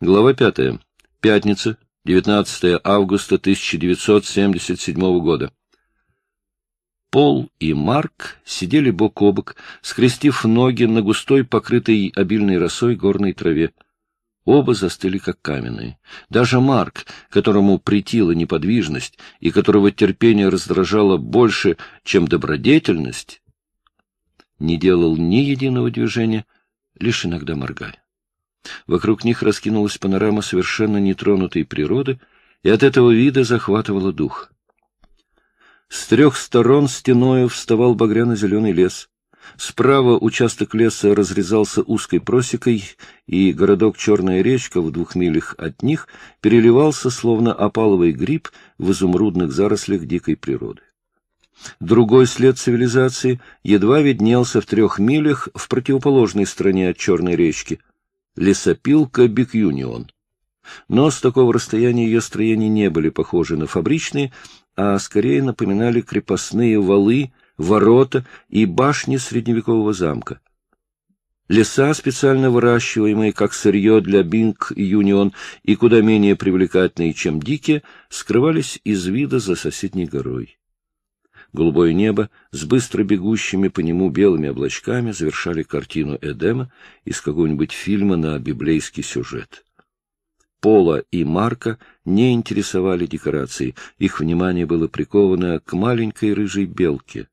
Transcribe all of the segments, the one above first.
Глава пятая. Пятница, 19 августа 1977 года. Пол и Марк сидели бок о бок, скрестив ноги на густой, покрытой обильной росой горной траве. Оба застыли, как каменные. Даже Марк, которому притила неподвижность и которого терпение раздражало больше, чем добродетельность, не делал ни единого движения, лишь иногда моргая. Вокруг них раскинулась панорама совершенно нетронутой природы, и от этого вида захватывала дух. С трех сторон стеною вставал багряно-зеленый лес. Справа участок леса разрезался узкой просекой, и городок Черная речка в двух милях от них переливался, словно опаловый гриб в изумрудных зарослях дикой природы. Другой след цивилизации едва виднелся в трех милях в противоположной стороне от Черной речки — лесопилка Биг-Юнион. Но с такого расстояния ее строения не были похожи на фабричные, а скорее напоминали крепостные валы, ворота и башни средневекового замка. Леса, специально выращиваемые как сырье для Бинг Юнион и куда менее привлекательные, чем дикие, скрывались из вида за соседней горой. Голубое небо с быстро бегущими по нему белыми облачками завершали картину Эдема из какого-нибудь фильма на библейский сюжет. Пола и Марка не интересовали декорации, их внимание было приковано к маленькой рыжей белке.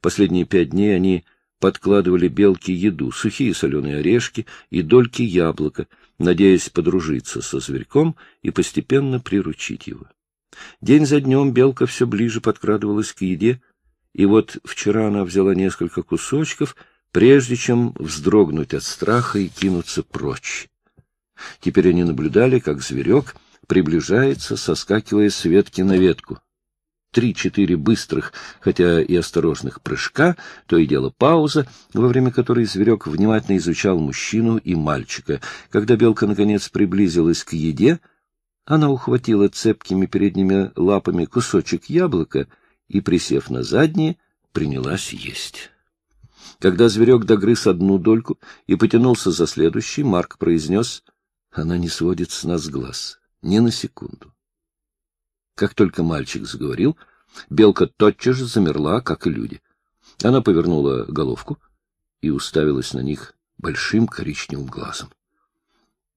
Последние пять дней они подкладывали белке еду, сухие соленые орешки и дольки яблока, надеясь подружиться со зверьком и постепенно приручить его. День за днем белка все ближе подкрадывалась к еде, и вот вчера она взяла несколько кусочков, прежде чем вздрогнуть от страха и кинуться прочь. Теперь они наблюдали, как зверек приближается, соскакивая с ветки на ветку. Три-четыре быстрых, хотя и осторожных прыжка, то и дело пауза, во время которой зверек внимательно изучал мужчину и мальчика. Когда белка, наконец, приблизилась к еде — она ухватила цепкими передними лапами кусочек яблока и, присев на задние, принялась есть. Когда зверек догрыз одну дольку и потянулся за следующий, Марк произнес, «Она не сводит с нас глаз, ни на секунду». Как только мальчик заговорил, белка тотчас же замерла, как и люди. Она повернула головку и уставилась на них большим коричневым глазом.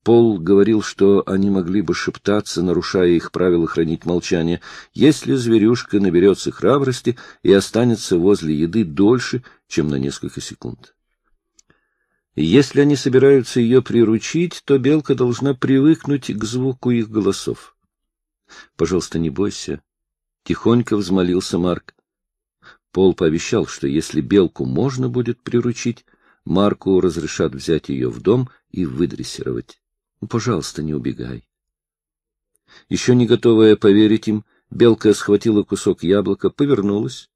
Пол говорил, что они могли бы шептаться, нарушая их правила хранить молчание, если зверюшка наберется храбрости и останется возле еды дольше, чем на несколько секунд. Если они собираются ее приручить, то белка должна привыкнуть к звуку их голосов. — Пожалуйста, не бойся. Тихонько взмолился Марк. Пол пообещал, что если белку можно будет приручить, Марку разрешат взять ее в дом и выдрессировать. Пожалуйста, не убегай. Еще не готовая поверить им, белка схватила кусок яблока, повернулась,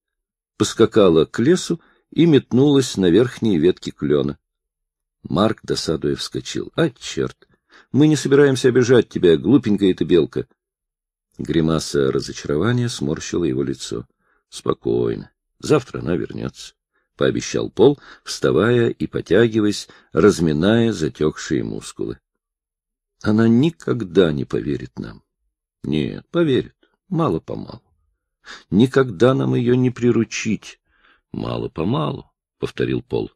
поскакала к лесу и метнулась на верхние ветки клена. Марк, досадуя, вскочил. — А, черт! Мы не собираемся обижать тебя, глупенькая ты белка! Гримаса разочарования сморщила его лицо. — Спокойно. Завтра она вернется, — пообещал Пол, вставая и потягиваясь, разминая затекшие мускулы. Она никогда не поверит нам. Нет, поверит, мало-помалу. Никогда нам ее не приручить. Мало-помалу, — повторил Пол.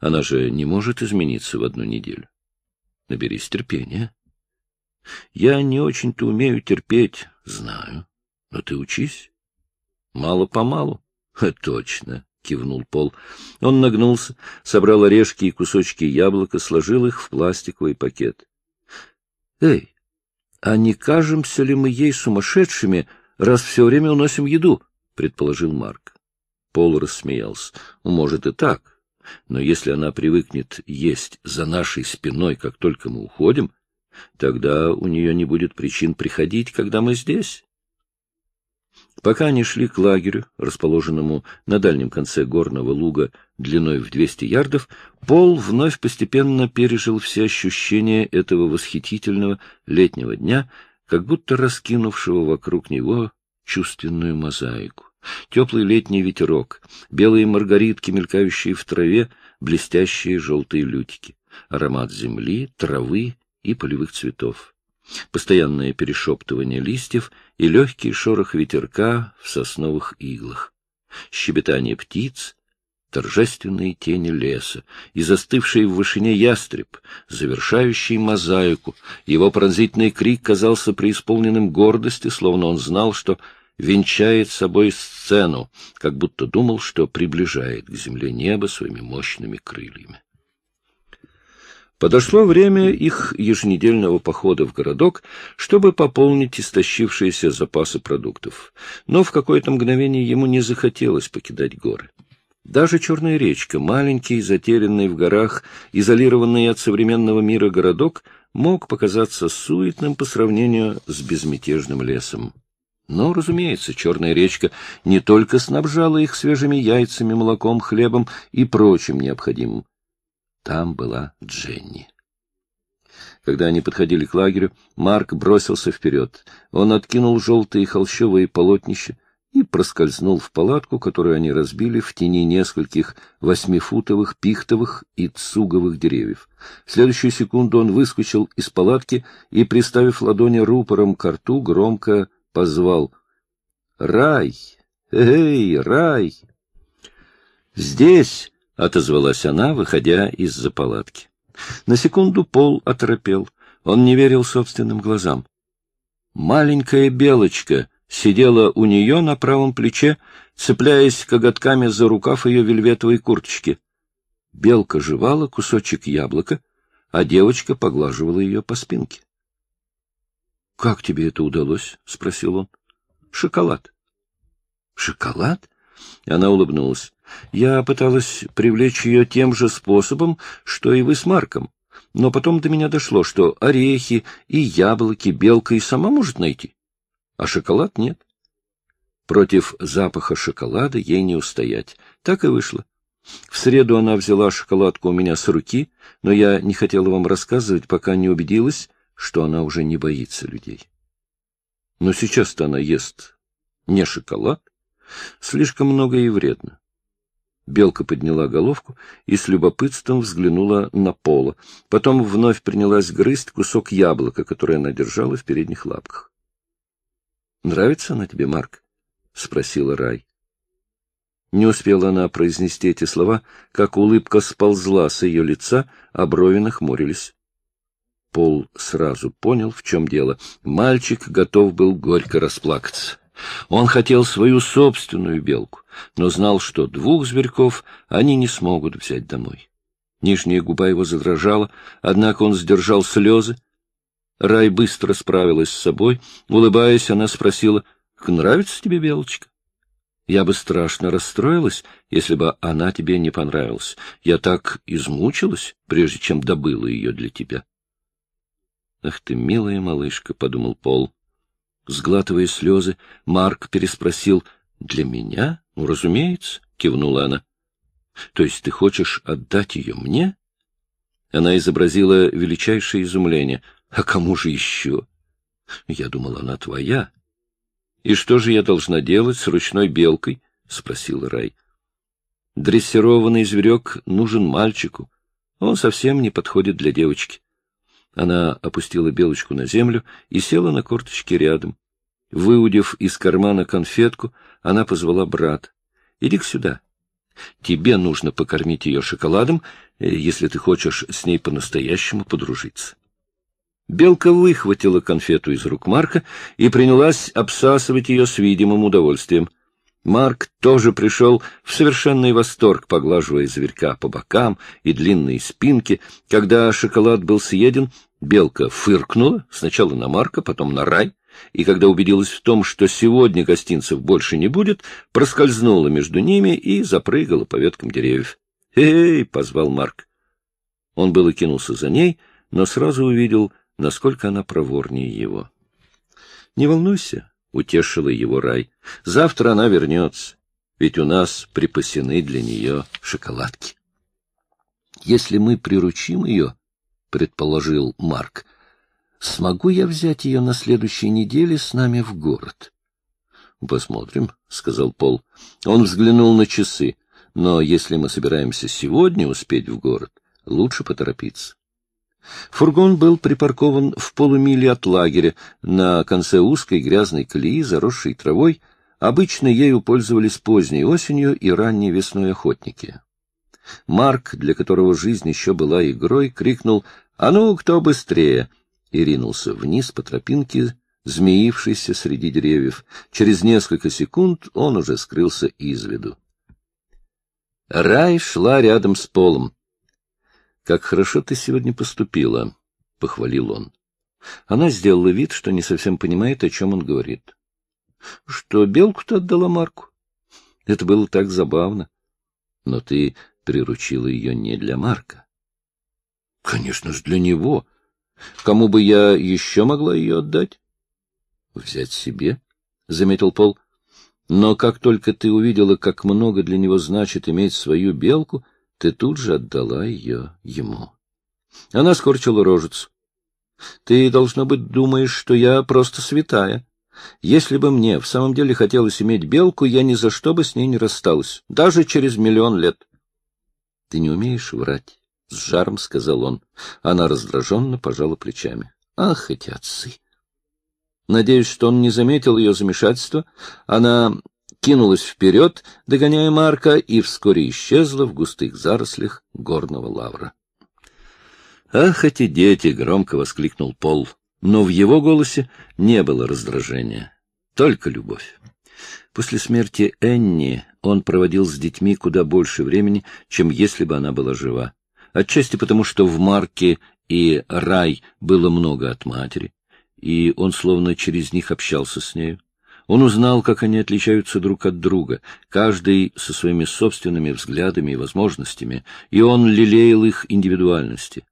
Она же не может измениться в одну неделю. Наберись терпения. Я не очень-то умею терпеть, знаю. Но ты учись. Мало-помалу. Точно, — кивнул Пол. Он нагнулся, собрал орешки и кусочки яблока, сложил их в пластиковый пакет. — Эй, а не кажемся ли мы ей сумасшедшими, раз все время уносим еду? — предположил Марк. Пол рассмеялся. — Может и так. Но если она привыкнет есть за нашей спиной, как только мы уходим, тогда у нее не будет причин приходить, когда мы здесь. Пока они шли к лагерю, расположенному на дальнем конце горного луга длиной в 200 ярдов, Пол вновь постепенно пережил все ощущения этого восхитительного летнего дня, как будто раскинувшего вокруг него чувственную мозаику. Теплый летний ветерок, белые маргаритки, мелькающие в траве, блестящие желтые лютики, аромат земли, травы и полевых цветов. Постоянное перешептывание листьев и легкий шорох ветерка в сосновых иглах. Щебетание птиц, торжественные тени леса и застывший в вышине ястреб, завершающий мозаику. Его пронзительный крик казался преисполненным гордости, словно он знал, что венчает собой сцену, как будто думал, что приближает к земле небо своими мощными крыльями. Подошло время их еженедельного похода в городок, чтобы пополнить истощившиеся запасы продуктов. Но в какое-то мгновение ему не захотелось покидать горы. Даже Черная речка, маленький, затерянный в горах, изолированный от современного мира городок, мог показаться суетным по сравнению с безмятежным лесом. Но, разумеется, Черная речка не только снабжала их свежими яйцами, молоком, хлебом и прочим необходимым. Там была Дженни. Когда они подходили к лагерю, Марк бросился вперед. Он откинул желтые холщовые полотнища, и проскользнул в палатку, которую они разбили в тени нескольких восьмифутовых пихтовых и цуговых деревьев. В следующую секунду он выскочил из палатки и, приставив ладони рупором к рту, громко позвал «Рай! Эй, рай!» «Здесь!» — отозвалась она, выходя из-за палатки. На секунду Пол оторопел. Он не верил собственным глазам. Маленькая белочка сидела у нее на правом плече, цепляясь коготками за рукав ее вельветовой курточки. Белка жевала кусочек яблока, а девочка поглаживала ее по спинке. — Как тебе это удалось? — спросил он. — Шоколад. — Шоколад? Она улыбнулась. — Я пыталась привлечь ее тем же способом, что и вы с Марком. Но потом до меня дошло, что орехи и яблоки белка и сама может найти а шоколад нет. Против запаха шоколада ей не устоять. Так и вышло. В среду она взяла шоколадку у меня с руки, но я не хотела вам рассказывать, пока не убедилась, что она уже не боится людей. Но сейчас-то она ест не шоколад, слишком много и вредно. Белка подняла головку и с любопытством взглянула на Пола, потом вновь принялась грызть кусок яблока, которое она держала в передних лапках. — Нравится она тебе, Марк? — спросила Рай. Не успела она произнести эти слова, как улыбка сползла с ее лица, а брови нахмурились. Пол сразу понял, в чем дело. Мальчик готов был горько расплакаться. Он хотел свою собственную белку, но знал, что двух зверьков они не смогут взять домой. Нижняя губа его задрожала, однако он сдержал слезы, Рай быстро справилась с собой. Улыбаясь, она спросила, — Нравится тебе белочка? Я бы страшно расстроилась, если бы она тебе не понравилась. Я так измучилась, прежде чем добыла ее для тебя. — Ах ты, милая малышка, — подумал Пол. Сглатывая слезы, Марк переспросил, — Для меня? Ну, разумеется, — кивнула она. — То есть ты хочешь отдать ее мне? Она изобразила величайшее изумление — а кому же еще? Я думала, она твоя. И что же я должна делать с ручной белкой? — спросил Рай. Дрессированный зверек нужен мальчику. Он совсем не подходит для девочки. Она опустила белочку на землю и села на корточки рядом. Выудив из кармана конфетку, она позвала брата. — Иди-ка сюда. Тебе нужно покормить ее шоколадом, э, если ты хочешь с ней по-настоящему подружиться. Белка выхватила конфету из рук Марка и принялась обсасывать ее с видимым удовольствием. Марк тоже пришел в совершенный восторг, поглаживая зверька по бокам и длинной спинке. Когда шоколад был съеден, белка фыркнула сначала на Марка, потом на рай, и когда убедилась в том, что сегодня гостинцев больше не будет, проскользнула между ними и запрыгала по веткам деревьев. «Эй!» — позвал Марк. Он было кинулся за ней, но сразу увидел — насколько она проворнее его. — Не волнуйся, — утешила его рай, — завтра она вернется, ведь у нас припасены для нее шоколадки. — Если мы приручим ее, — предположил Марк, — смогу я взять ее на следующей неделе с нами в город? — Посмотрим, — сказал Пол. Он взглянул на часы. Но если мы собираемся сегодня успеть в город, лучше поторопиться. Фургон был припаркован в полумиле от лагеря, на конце узкой грязной колеи, заросшей травой. Обычно ею пользовались поздней осенью и ранней весной охотники. Марк, для которого жизнь еще была игрой, крикнул «А ну, кто быстрее!» и ринулся вниз по тропинке, змеившейся среди деревьев. Через несколько секунд он уже скрылся из виду. Рай шла рядом с полом. — Как хорошо ты сегодня поступила, — похвалил он. Она сделала вид, что не совсем понимает, о чем он говорит. — Что, белку-то отдала Марку? Это было так забавно. Но ты приручила ее не для Марка. — Конечно же, для него. Кому бы я еще могла ее отдать? — Взять себе, — заметил Пол. — Но как только ты увидела, как много для него значит иметь свою белку, ты тут же отдала ее ему. Она скорчила рожицу. — Ты, должно быть, думаешь, что я просто святая. Если бы мне в самом деле хотелось иметь белку, я ни за что бы с ней не рассталась, даже через миллион лет. — Ты не умеешь врать, — с жаром сказал он. Она раздраженно пожала плечами. — Ах, эти отцы! Надеюсь, что он не заметил ее замешательства. Она кинулась вперед, догоняя Марка, и вскоре исчезла в густых зарослях горного лавра. «Ах, эти дети!» — громко воскликнул Пол. Но в его голосе не было раздражения, только любовь. После смерти Энни он проводил с детьми куда больше времени, чем если бы она была жива. Отчасти потому, что в Марке и Рай было много от матери, и он словно через них общался с нею. Он узнал, как они отличаются друг от друга, каждый со своими собственными взглядами и возможностями, и он лелеял их индивидуальности.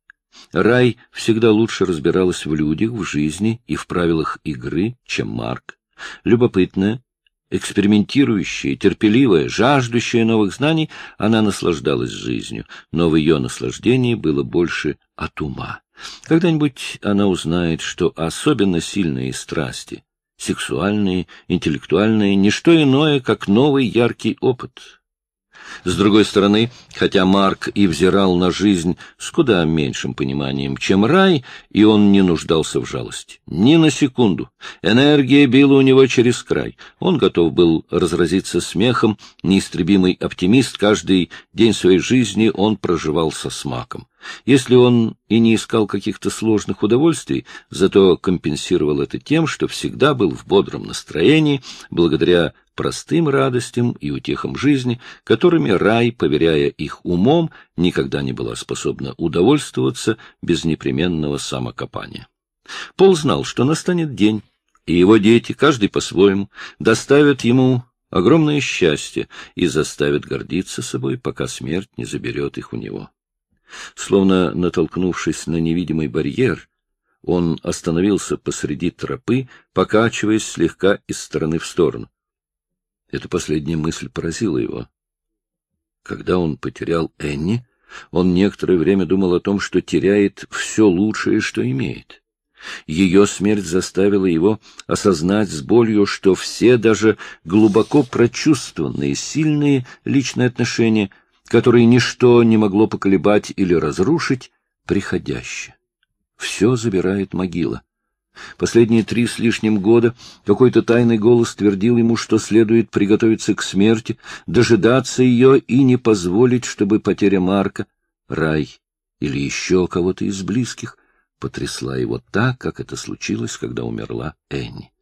Рай всегда лучше разбиралась в людях, в жизни и в правилах игры, чем Марк. Любопытная, экспериментирующая, терпеливая, жаждущая новых знаний, она наслаждалась жизнью, но в ее наслаждении было больше от ума. Когда-нибудь она узнает, что особенно сильные страсти сексуальные, интеллектуальные, не что иное, как новый яркий опыт. С другой стороны, хотя Марк и взирал на жизнь с куда меньшим пониманием, чем рай, и он не нуждался в жалости. Ни на секунду. Энергия била у него через край. Он готов был разразиться смехом, неистребимый оптимист, каждый день своей жизни он проживал со смаком. Если он и не искал каких-то сложных удовольствий, зато компенсировал это тем, что всегда был в бодром настроении, благодаря простым радостям и утехам жизни, которыми рай, поверяя их умом, никогда не была способна удовольствоваться без непременного самокопания. Пол знал, что настанет день, и его дети, каждый по-своему, доставят ему огромное счастье и заставят гордиться собой, пока смерть не заберет их у него. Словно натолкнувшись на невидимый барьер, он остановился посреди тропы, покачиваясь слегка из стороны в сторону. Эта последняя мысль поразила его. Когда он потерял Энни, он некоторое время думал о том, что теряет все лучшее, что имеет. Ее смерть заставила его осознать с болью, что все даже глубоко прочувствованные, сильные личные отношения которые ничто не могло поколебать или разрушить, приходящее. Все забирает могила. Последние три с лишним года какой-то тайный голос твердил ему, что следует приготовиться к смерти, дожидаться ее и не позволить, чтобы потеря Марка, рай или еще кого-то из близких потрясла его так, как это случилось, когда умерла Энни.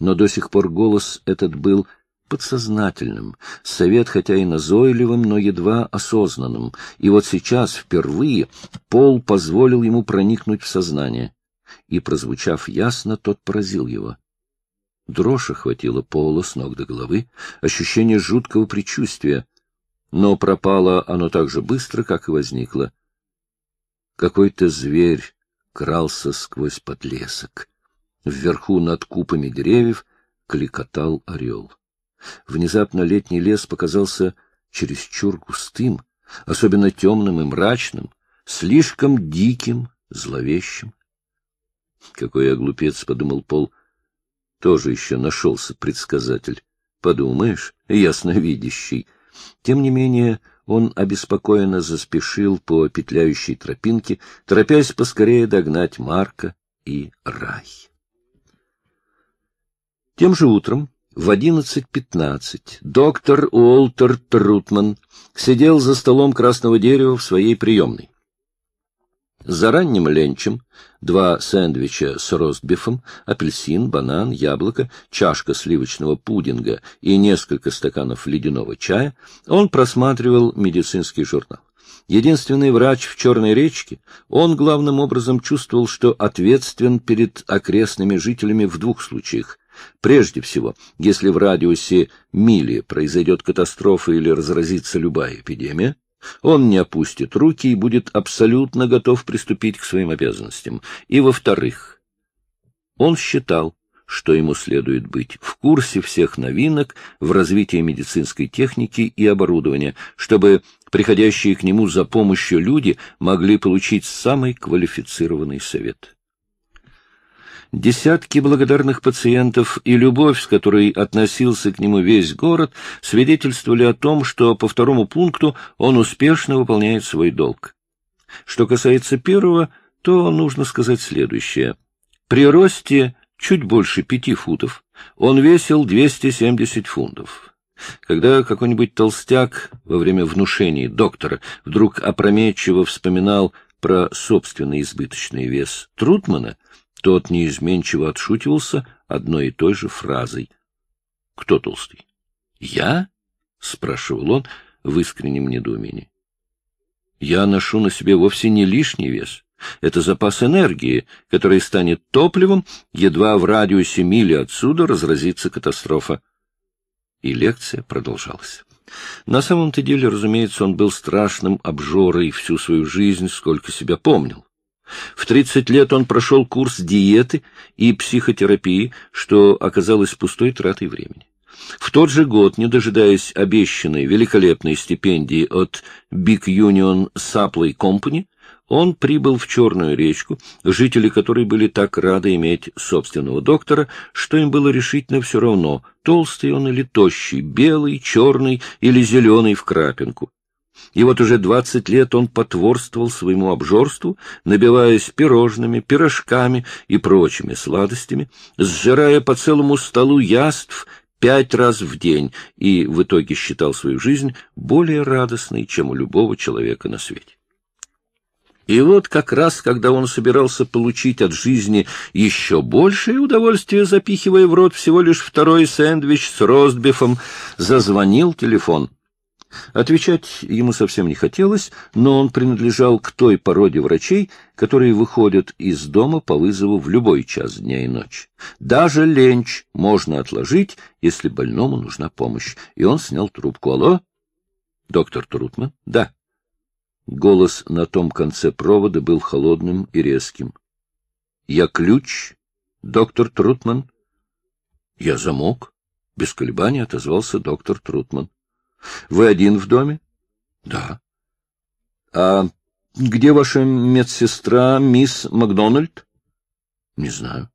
Но до сих пор голос этот был подсознательным, совет хотя и назойливым, но едва осознанным, и вот сейчас впервые Пол позволил ему проникнуть в сознание, и, прозвучав ясно, тот поразил его. Дрожь охватила Пола с ног до головы, ощущение жуткого предчувствия, но пропало оно так же быстро, как и возникло. Какой-то зверь крался сквозь подлесок. Вверху над купами деревьев кликотал орел. Внезапно летний лес показался чересчур густым, особенно темным и мрачным, слишком диким, зловещим. Какой я глупец, — подумал Пол. Тоже еще нашелся предсказатель. Подумаешь, ясновидящий. Тем не менее, он обеспокоенно заспешил по петляющей тропинке, торопясь поскорее догнать Марка и Рай. Тем же утром в 11.15 доктор Уолтер Трутман сидел за столом красного дерева в своей приемной. За ранним ленчем два сэндвича с ростбифом, апельсин, банан, яблоко, чашка сливочного пудинга и несколько стаканов ледяного чая он просматривал медицинский журнал. Единственный врач в Черной речке, он главным образом чувствовал, что ответственен перед окрестными жителями в двух случаях — Прежде всего, если в радиусе мили произойдет катастрофа или разразится любая эпидемия, он не опустит руки и будет абсолютно готов приступить к своим обязанностям. И, во-вторых, он считал, что ему следует быть в курсе всех новинок в развитии медицинской техники и оборудования, чтобы приходящие к нему за помощью люди могли получить самый квалифицированный совет десятки благодарных пациентов и любовь, с которой относился к нему весь город, свидетельствовали о том, что по второму пункту он успешно выполняет свой долг. Что касается первого, то нужно сказать следующее. При росте чуть больше пяти футов он весил 270 фунтов. Когда какой-нибудь толстяк во время внушений доктора вдруг опрометчиво вспоминал про собственный избыточный вес Трутмана, тот неизменчиво отшутивался одной и той же фразой. — Кто толстый? — Я? — спрашивал он в искреннем недоумении. — Я ношу на себе вовсе не лишний вес. Это запас энергии, который станет топливом, едва в радиусе мили отсюда разразится катастрофа. И лекция продолжалась. На самом-то деле, разумеется, он был страшным обжорой всю свою жизнь, сколько себя помнил. В 30 лет он прошел курс диеты и психотерапии, что оказалось пустой тратой времени. В тот же год, не дожидаясь обещанной великолепной стипендии от Big Union Supply Company, он прибыл в Черную речку, жители которой были так рады иметь собственного доктора, что им было решительно все равно, толстый он или тощий, белый, черный или зеленый в крапинку. И вот уже двадцать лет он потворствовал своему обжорству, набиваясь пирожными, пирожками и прочими сладостями, сжирая по целому столу яств пять раз в день и в итоге считал свою жизнь более радостной, чем у любого человека на свете. И вот как раз, когда он собирался получить от жизни еще большее удовольствие, запихивая в рот всего лишь второй сэндвич с ростбифом, зазвонил телефон. Отвечать ему совсем не хотелось, но он принадлежал к той породе врачей, которые выходят из дома по вызову в любой час дня и ночи. Даже ленч можно отложить, если больному нужна помощь. И он снял трубку. «Алло? Доктор Трутман?» «Да». Голос на том конце провода был холодным и резким. «Я ключ, доктор Трутман?» «Я замок», — без колебаний отозвался доктор Трутман. Вы один в доме? Да. А где ваша медсестра, мисс Макдональд? Не знаю.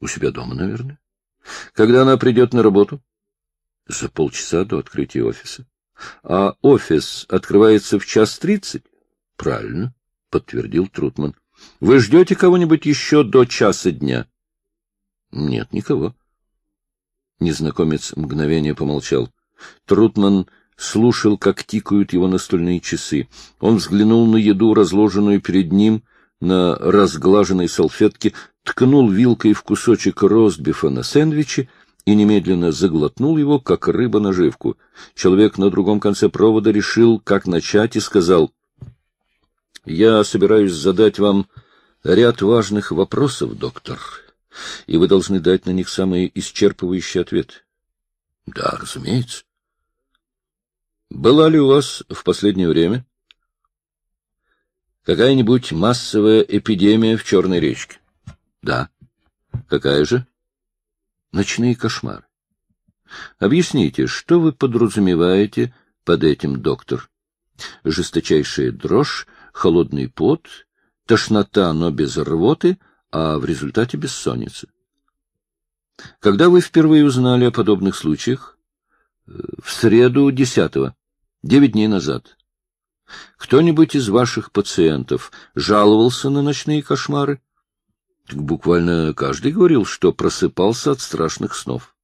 У себя дома, наверное. Когда она придет на работу? За полчаса до открытия офиса. А офис открывается в час тридцать? Правильно, подтвердил Трутман. Вы ждете кого-нибудь еще до часа дня? Нет, никого. Незнакомец мгновение помолчал. Трутман слушал, как тикают его настольные часы. Он взглянул на еду, разложенную перед ним на разглаженной салфетке, ткнул вилкой в кусочек ростбифа на сэндвиче и немедленно заглотнул его, как рыба наживку. Человек на другом конце провода решил, как начать, и сказал, — Я собираюсь задать вам ряд важных вопросов, доктор, и вы должны дать на них самый исчерпывающий ответ. — Да, разумеется. Была ли у вас в последнее время какая-нибудь массовая эпидемия в Черной речке? Да. Какая же? Ночные кошмары. Объясните, что вы подразумеваете под этим, доктор? Жесточайшая дрожь, холодный пот, тошнота, но без рвоты, а в результате бессонница. Когда вы впервые узнали о подобных случаях? В среду десятого. Девять дней назад. Кто-нибудь из ваших пациентов жаловался на ночные кошмары? Буквально каждый говорил, что просыпался от страшных снов.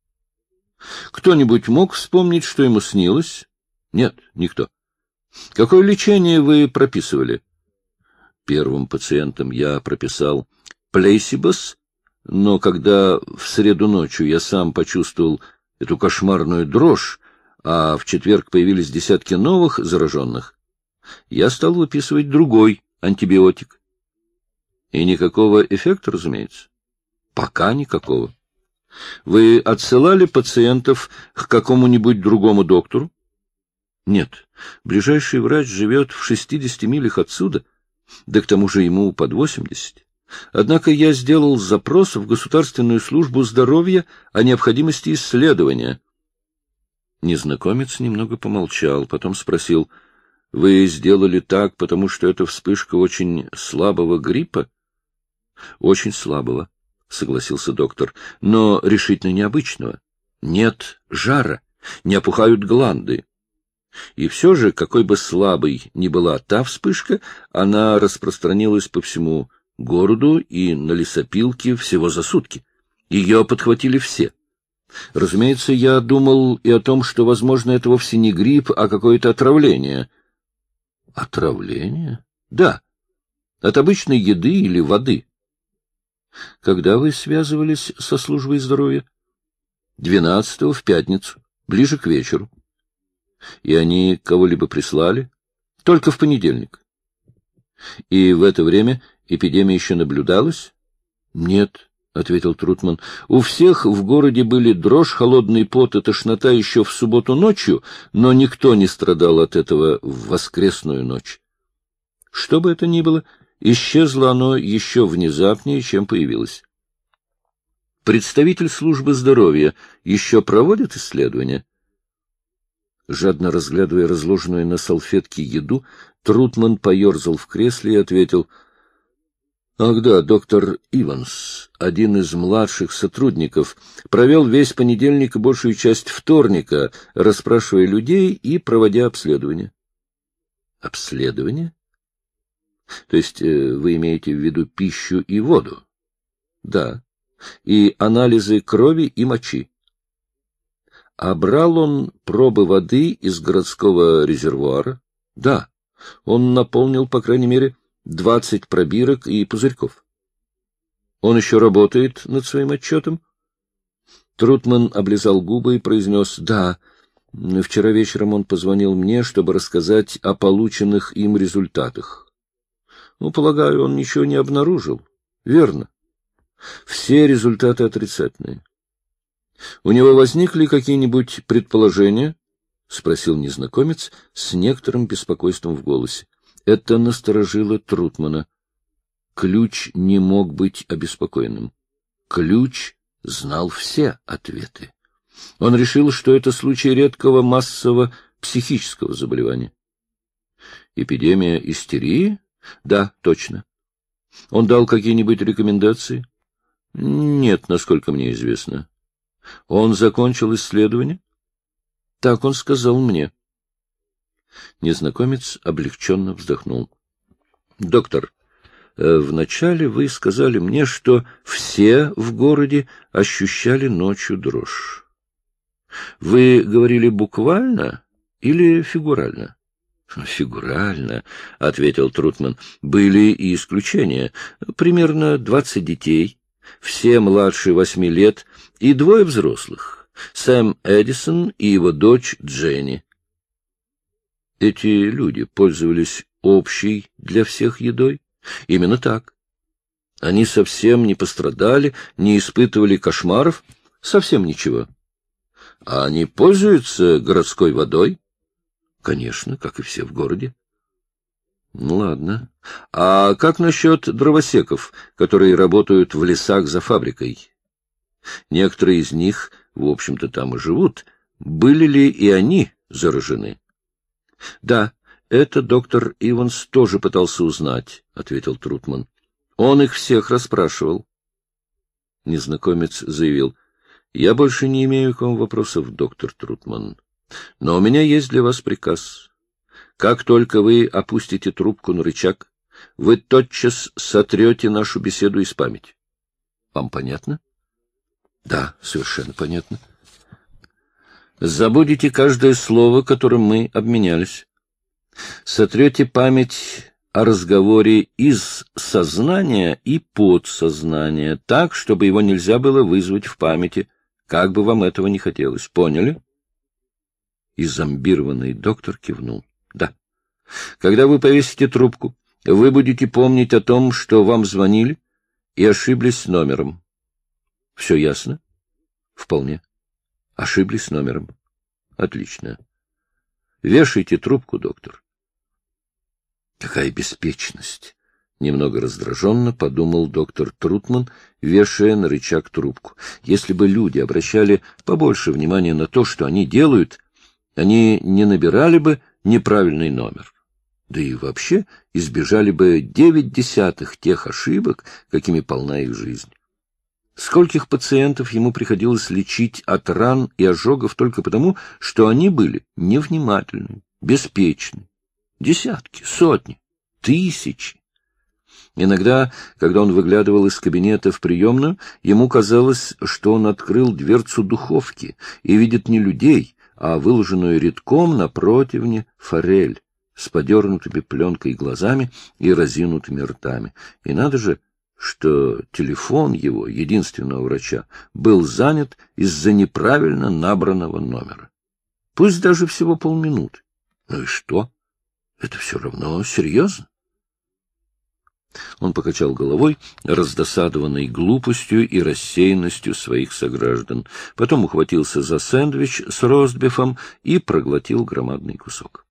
Кто-нибудь мог вспомнить, что ему снилось? Нет, никто. Какое лечение вы прописывали? Первым пациентам я прописал плейсибос, но когда в среду ночью я сам почувствовал эту кошмарную дрожь, а в четверг появились десятки новых зараженных, я стал выписывать другой антибиотик. И никакого эффекта, разумеется. Пока никакого. Вы отсылали пациентов к какому-нибудь другому доктору? Нет. Ближайший врач живет в 60 милях отсюда, да к тому же ему под 80. Однако я сделал запрос в Государственную службу здоровья о необходимости исследования. Незнакомец немного помолчал, потом спросил, «Вы сделали так, потому что это вспышка очень слабого гриппа?» «Очень слабого», — согласился доктор, — «но решительно необычного. Нет жара, не опухают гланды. И все же, какой бы слабой ни была та вспышка, она распространилась по всему городу и на лесопилке всего за сутки. Ее подхватили все. Разумеется, я думал и о том, что, возможно, это вовсе не грипп, а какое-то отравление. Отравление? Да. От обычной еды или воды. Когда вы связывались со службой здоровья? Двенадцатого в пятницу, ближе к вечеру. И они кого-либо прислали? Только в понедельник. И в это время эпидемия еще наблюдалась? Нет, — ответил Трутман. У всех в городе были дрожь, холодный пот и тошнота еще в субботу ночью, но никто не страдал от этого в воскресную ночь. Что бы это ни было, исчезло оно еще внезапнее, чем появилось. Представитель службы здоровья еще проводит исследования? Жадно разглядывая разложенную на салфетке еду, Трутман поерзал в кресле и ответил, — Ах да, доктор Иванс, один из младших сотрудников, провел весь понедельник и большую часть вторника, расспрашивая людей и проводя обследование. — Обследование? То есть э, вы имеете в виду пищу и воду? Да. И анализы крови и мочи. А брал он пробы воды из городского резервуара? Да. Он наполнил, по крайней мере, двадцать пробирок и пузырьков. Он еще работает над своим отчетом? Трутман облизал губы и произнес «Да». Вчера вечером он позвонил мне, чтобы рассказать о полученных им результатах. Ну, полагаю, он ничего не обнаружил. Верно. Все результаты отрицательные. У него возникли какие-нибудь предположения? — спросил незнакомец с некоторым беспокойством в голосе. Это насторожило Трутмана. Ключ не мог быть обеспокоенным. Ключ знал все ответы. Он решил, что это случай редкого массового психического заболевания. Эпидемия истерии? Да, точно. Он дал какие-нибудь рекомендации? Нет, насколько мне известно. Он закончил исследование? Так он сказал мне. Незнакомец облегченно вздохнул. Доктор, э, вначале вы сказали мне, что все в городе ощущали ночью дрожь. Вы говорили буквально или фигурально? — Фигурально, — ответил Трутман. — Были и исключения. Примерно двадцать детей, все младше восьми лет, и двое взрослых — Сэм Эдисон и его дочь Дженни. Эти люди пользовались общей для всех едой? Именно так. Они совсем не пострадали, не испытывали кошмаров? Совсем ничего. А они пользуются городской водой? Конечно, как и все в городе. Ну, ладно. А как насчет дровосеков, которые работают в лесах за фабрикой? Некоторые из них, в общем-то, там и живут. Были ли и они заражены? — Да, это доктор Иванс тоже пытался узнать, — ответил Трутман. Он их всех расспрашивал. Незнакомец заявил. — Я больше не имею к вам вопросов, доктор Трутман. Но у меня есть для вас приказ. Как только вы опустите трубку на рычаг, вы тотчас сотрете нашу беседу из памяти. Вам понятно? Да, совершенно понятно. Забудете каждое слово, которым мы обменялись. Сотрете память о разговоре из сознания и подсознания, так, чтобы его нельзя было вызвать в памяти, как бы вам этого не хотелось. Поняли? И зомбированный доктор кивнул. Да. Когда вы повесите трубку, вы будете помнить о том, что вам звонили и ошиблись номером. Все ясно? Вполне. Ошиблись номером. Отлично. Вешайте трубку, доктор. Какая беспечность! Немного раздраженно подумал доктор Трутман, вешая на рычаг трубку. Если бы люди обращали побольше внимания на то, что они делают, они не набирали бы неправильный номер. Да и вообще избежали бы девять десятых тех ошибок, какими полна их жизнь. Скольких пациентов ему приходилось лечить от ран и ожогов только потому, что они были невнимательны, беспечны. Десятки, сотни, тысячи. Иногда, когда он выглядывал из кабинета в приемную, ему казалось, что он открыл дверцу духовки и видит не людей, а выложенную редком на противне форель с подернутыми пленкой глазами и разинутыми ртами. И надо же, что телефон его, единственного врача, был занят из-за неправильно набранного номера. Пусть даже всего полминуты. Ну и что? Это все равно серьезно. Он покачал головой, раздосадованный глупостью и рассеянностью своих сограждан. Потом ухватился за сэндвич с ростбифом и проглотил громадный кусок.